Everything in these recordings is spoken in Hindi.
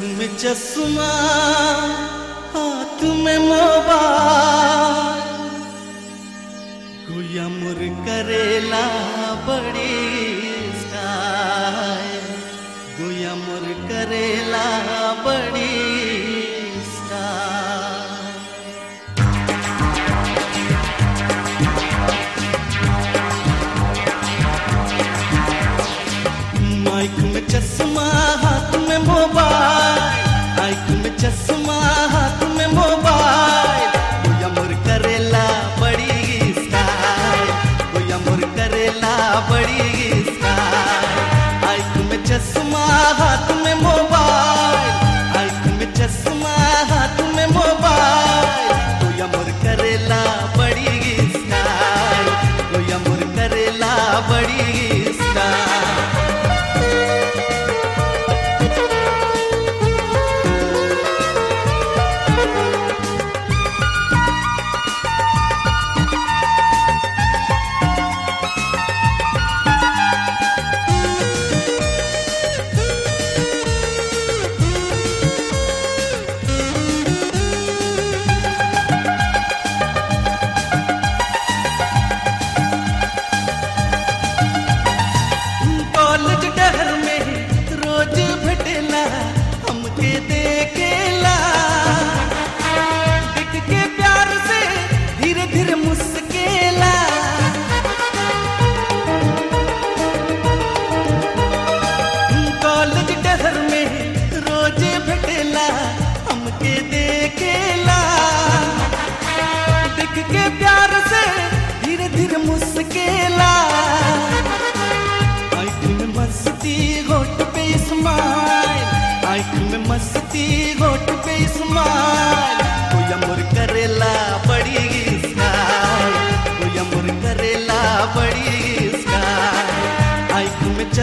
में चश्मा, हाथ में मोबाइल। गोया मुर करेला बड़ी स्टाइल। गोया मुर करेला बड़ी माइक में चश्मा चश्मा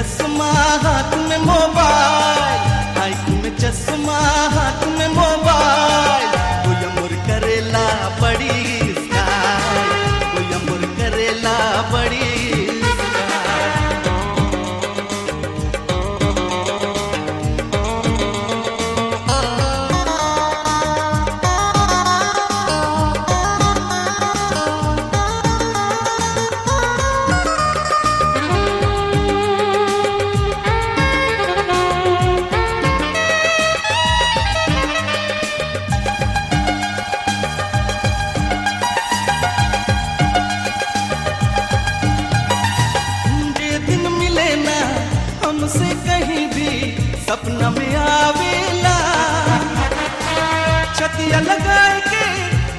आसमां सपना में आवेला। छतिया लगा के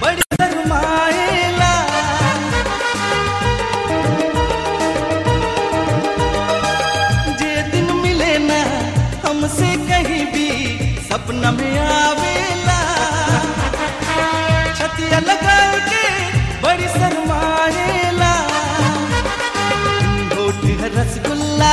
बड़ी शर्माएला। जे दिन मिले ना, हमसे कहीं भी सपना में आवेला। छतिया लगा के बड़ी शर्माएला। रसगुल्ला